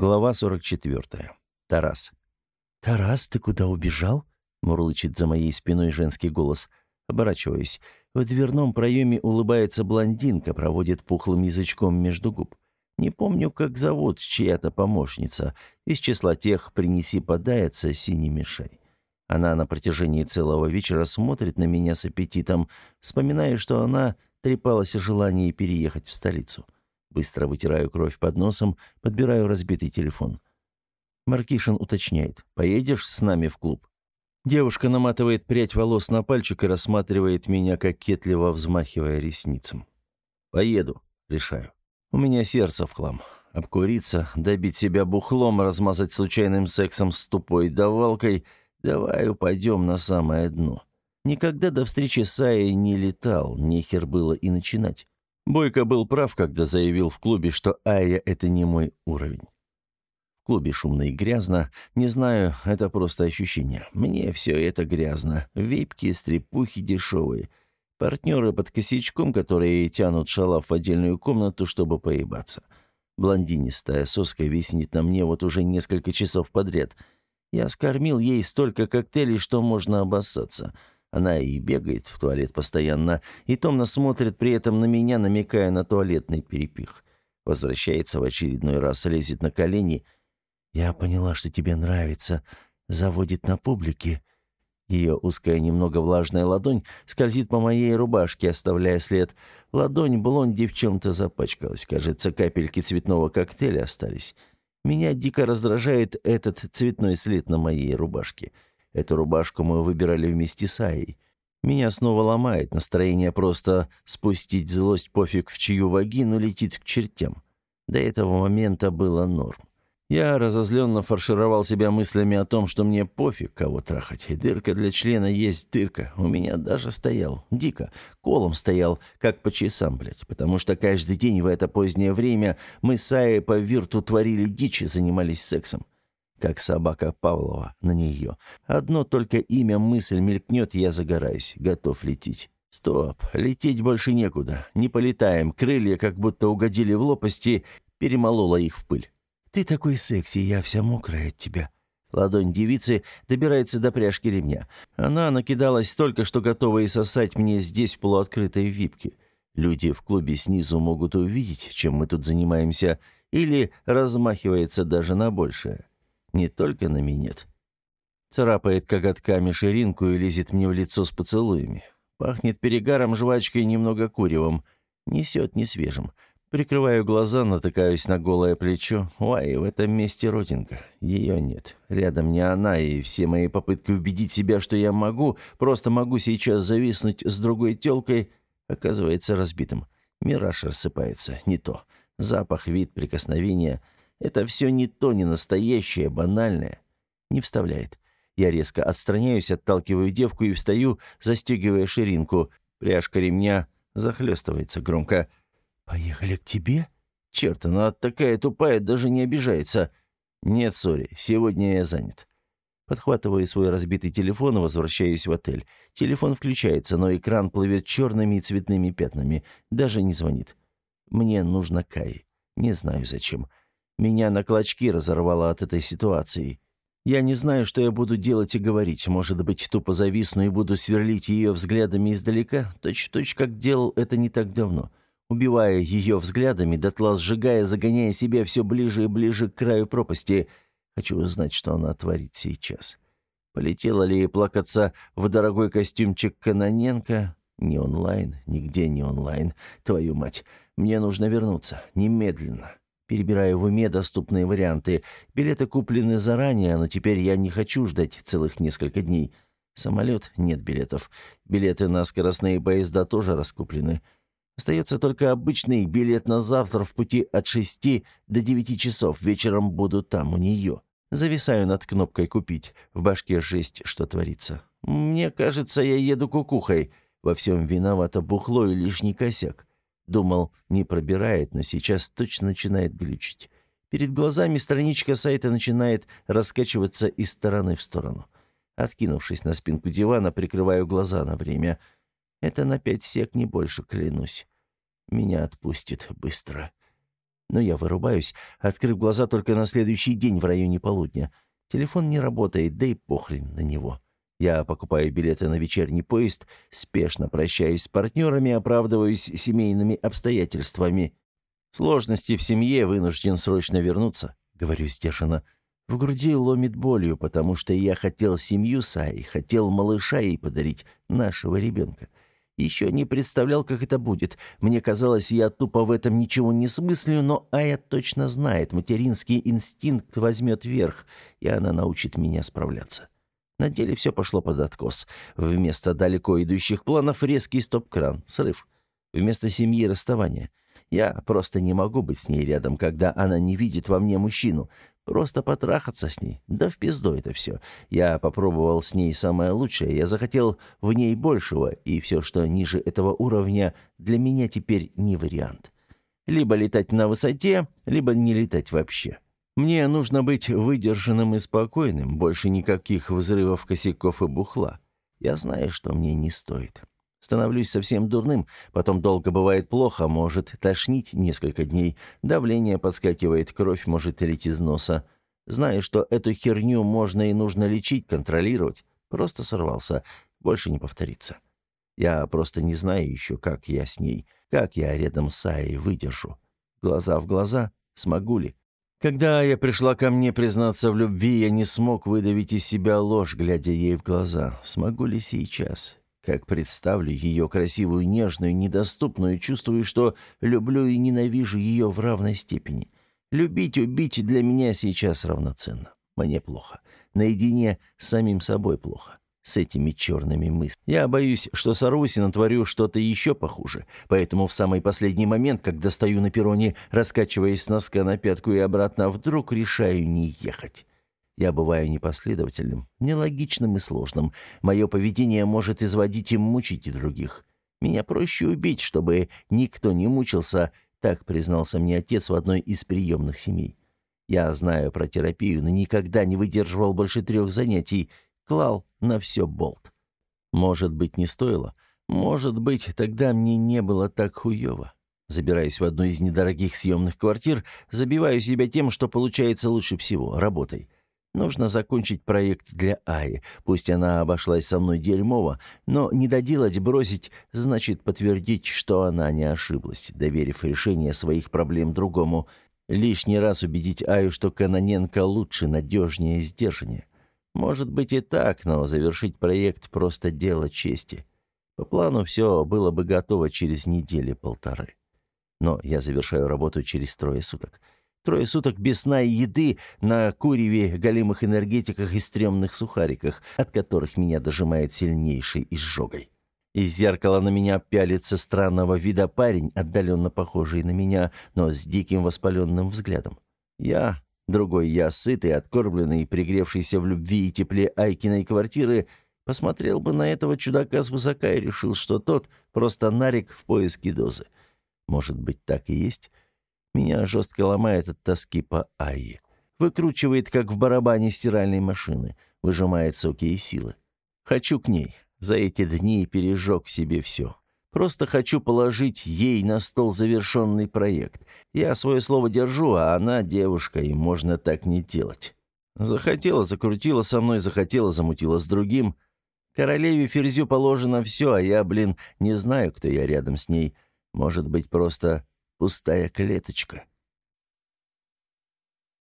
Глава 44. Тарас. «Тарас, ты куда убежал?» — мурлычет за моей спиной женский голос. Оборачиваюсь. В дверном проеме улыбается блондинка, проводит пухлым язычком между губ. Не помню, как зовут чья-то помощница. Из числа тех «принеси подается, синий мешай». Она на протяжении целого вечера смотрит на меня с аппетитом, вспоминая, что она трепалась о желании переехать в столицу. — Быстро вытираю кровь под носом, подбираю разбитый телефон. Маркишин уточняет. «Поедешь с нами в клуб?» Девушка наматывает прядь волос на пальчик и рассматривает меня, кокетливо взмахивая ресницем. «Поеду», — решаю. «У меня сердце в хлам. Обкуриться, добить себя бухлом, размазать случайным сексом с тупой давалкой. Давай упадем на самое дно. Никогда до встречи с Аей не летал, нехер было и начинать. Бойко был прав, когда заявил в клубе, что Айя — это не мой уровень. В клубе шумно и грязно. Не знаю, это просто ощущение. Мне все это грязно. Випки, стрепухи дешевые. Партнеры под косячком, которые тянут шалав в отдельную комнату, чтобы поебаться. Блондинистая соска виснет на мне вот уже несколько часов подряд. Я скормил ей столько коктейлей, что можно обоссаться. — она и бегает в туалет постоянно, и томно смотрит при этом на меня, намекая на туалетный перепих. Возвращается в очередной раз, лезет на колени. «Я поняла, что тебе нравится. Заводит на публике». Ее узкая, немного влажная ладонь скользит по моей рубашке, оставляя след. Ладонь блонди в чем-то запачкалась. Кажется, капельки цветного коктейля остались. Меня дико раздражает этот цветной след на моей рубашке. — Эту рубашку мы выбирали вместе с Аей. Меня снова ломает настроение просто спустить злость пофиг в чью вагину летит к чертям. До этого момента было норм. Я разозленно фаршировал себя мыслями о том, что мне пофиг, кого трахать. Дырка для члена есть дырка. У меня даже стоял. Дико. Колом стоял, как по часам, блядь. Потому что каждый день в это позднее время мы с Аей по вирту творили дичь и занимались сексом как собака Павлова на нее. Одно только имя мысль мелькнет, я загораюсь, готов лететь. Стоп, лететь больше некуда. Не полетаем, крылья как будто угодили в лопасти, перемолола их в пыль. «Ты такой секси, я вся мокрая от тебя». Ладонь девицы добирается до пряжки ремня. Она накидалась столько, что готова и сосать мне здесь в полуоткрытой випке. Люди в клубе снизу могут увидеть, чем мы тут занимаемся, или размахивается даже на большее. Не только на минет. Царапает коготками ширинку и лезет мне в лицо с поцелуями. Пахнет перегаром, жвачкой и немного куревом. Несет несвежим. Прикрываю глаза, натыкаюсь на голое плечо. Ой, в этом месте родинка. Ее нет. Рядом не она, и все мои попытки убедить себя, что я могу, просто могу сейчас зависнуть с другой телкой, оказывается разбитым. Мираж рассыпается. Не то. Запах, вид, прикосновение — это все не то, не настоящее, банальное. Не вставляет. Я резко отстраняюсь, отталкиваю девку и встаю, застегивая ширинку. Пряжка ремня захлестывается громко. «Поехали к тебе?» «Черт, она такая тупая, даже не обижается». «Нет, сори, сегодня я занят». Подхватываю свой разбитый телефон и возвращаюсь в отель. Телефон включается, но экран плывет черными и цветными пятнами. Даже не звонит. Мне нужно Кай. Не знаю зачем. Меня на клочки разорвало от этой ситуации. Я не знаю, что я буду делать и говорить. Может быть, тупо зависну и буду сверлить ее взглядами издалека, точь-в-точь, -точь, как делал это не так давно. Убивая ее взглядами, дотла сжигая, загоняя себя все ближе и ближе к краю пропасти. Хочу узнать, что она творит сейчас. Полетела ли плакаться в дорогой костюмчик Каноненко? Не онлайн, нигде не онлайн. Твою мать, мне нужно вернуться. Немедленно. Перебираю в уме доступные варианты. Билеты куплены заранее, но теперь я не хочу ждать целых несколько дней. Самолет — нет билетов. Билеты на скоростные поезда тоже раскуплены. Остается только обычный билет на завтра в пути от 6 до 9 часов. Вечером буду там, у нее. Зависаю над кнопкой «Купить». В башке жесть, что творится. Мне кажется, я еду кукухой. Во всем виновато бухло и лишний косяк. Думал, не пробирает, но сейчас точно начинает глючить. Перед глазами страничка сайта начинает раскачиваться из стороны в сторону. Откинувшись на спинку дивана, прикрываю глаза на время. Это на пять сек, не больше, клянусь. Меня отпустит быстро. Но я вырубаюсь, открыв глаза только на следующий день в районе полудня. Телефон не работает, да и похрен на него. Я покупаю билеты на вечерний поезд, спешно прощаюсь с партнерами, оправдываюсь семейными обстоятельствами. Сложности в семье, вынужден срочно вернуться, говорю сдержанно. В груди ломит болью, потому что я хотел семью Саи, хотел малыша ей подарить, нашего ребенка. Еще не представлял, как это будет. Мне казалось, я тупо в этом ничего не смыслю, но Ая точно знает, материнский инстинкт возьмет верх, и она научит меня справляться. На деле все пошло под откос. Вместо далеко идущих планов резкий стоп-кран, срыв. Вместо семьи расставание. Я просто не могу быть с ней рядом, когда она не видит во мне мужчину. Просто потрахаться с ней. Да в пизду это все. Я попробовал с ней самое лучшее. Я захотел в ней большего, и все, что ниже этого уровня, для меня теперь не вариант. Либо летать на высоте, либо не летать вообще. Мне нужно быть выдержанным и спокойным, больше никаких взрывов косяков и бухла. Я знаю, что мне не стоит. Становлюсь совсем дурным, потом долго бывает плохо, может тошнить несколько дней, давление подскакивает, кровь может лить из носа. Знаю, что эту херню можно и нужно лечить, контролировать. Просто сорвался, больше не повторится. Я просто не знаю еще, как я с ней, как я рядом с Аей выдержу. Глаза в глаза, смогу ли? Когда я пришла ко мне признаться в любви, я не смог выдавить из себя ложь, глядя ей в глаза. Смогу ли сейчас? Как представлю ее красивую, нежную, недоступную, чувствую, что люблю и ненавижу ее в равной степени. Любить, убить для меня сейчас равноценно. Мне плохо. Наедине с самим собой плохо. С этими черными мыслями. Я боюсь, что сорвусь и натворю что-то еще похуже. Поэтому в самый последний момент, когда стою на перроне, раскачиваясь с носка на пятку и обратно, вдруг решаю не ехать. Я бываю непоследовательным, нелогичным и сложным. Мое поведение может изводить и мучить и других. Меня проще убить, чтобы никто не мучился, так признался мне отец в одной из приемных семей. Я знаю про терапию, но никогда не выдерживал больше трех занятий, клал на все болт. Может быть, не стоило? Может быть, тогда мне не было так хуево. Забираюсь в одну из недорогих съемных квартир, забиваю себя тем, что получается лучше всего — работой. Нужно закончить проект для Аи. Пусть она обошлась со мной дерьмово, но не доделать, бросить, значит подтвердить, что она не ошиблась, доверив решение своих проблем другому. Лишний раз убедить Аю, что Каноненко лучше, надежнее сдержаннее. Может быть и так, но завершить проект просто дело чести. По плану все было бы готово через недели-полторы. Но я завершаю работу через трое суток. Трое суток без сна и еды на куреве, голимых энергетиках и стрёмных сухариках, от которых меня дожимает сильнейшей изжогой. Из зеркала на меня пялится странного вида парень, отдаленно похожий на меня, но с диким воспаленным взглядом. Я, другой я, сытый, откормленный, пригревшийся в любви и тепле Айкиной квартиры, посмотрел бы на этого чудака свысока и решил, что тот просто нарик в поиске дозы. Может быть, так и есть? Меня жестко ломает от тоски по Айе. Выкручивает, как в барабане стиральной машины. Выжимает соки и силы. Хочу к ней. За эти дни пережег себе все. Просто хочу положить ей на стол завершенный проект. Я свое слово держу, а она девушка, и можно так не делать. Захотела, закрутила со мной, захотела, замутила с другим. Королеве Ферзю положено все, а я, блин, не знаю, кто я рядом с ней. Может быть, просто Пустая клеточка.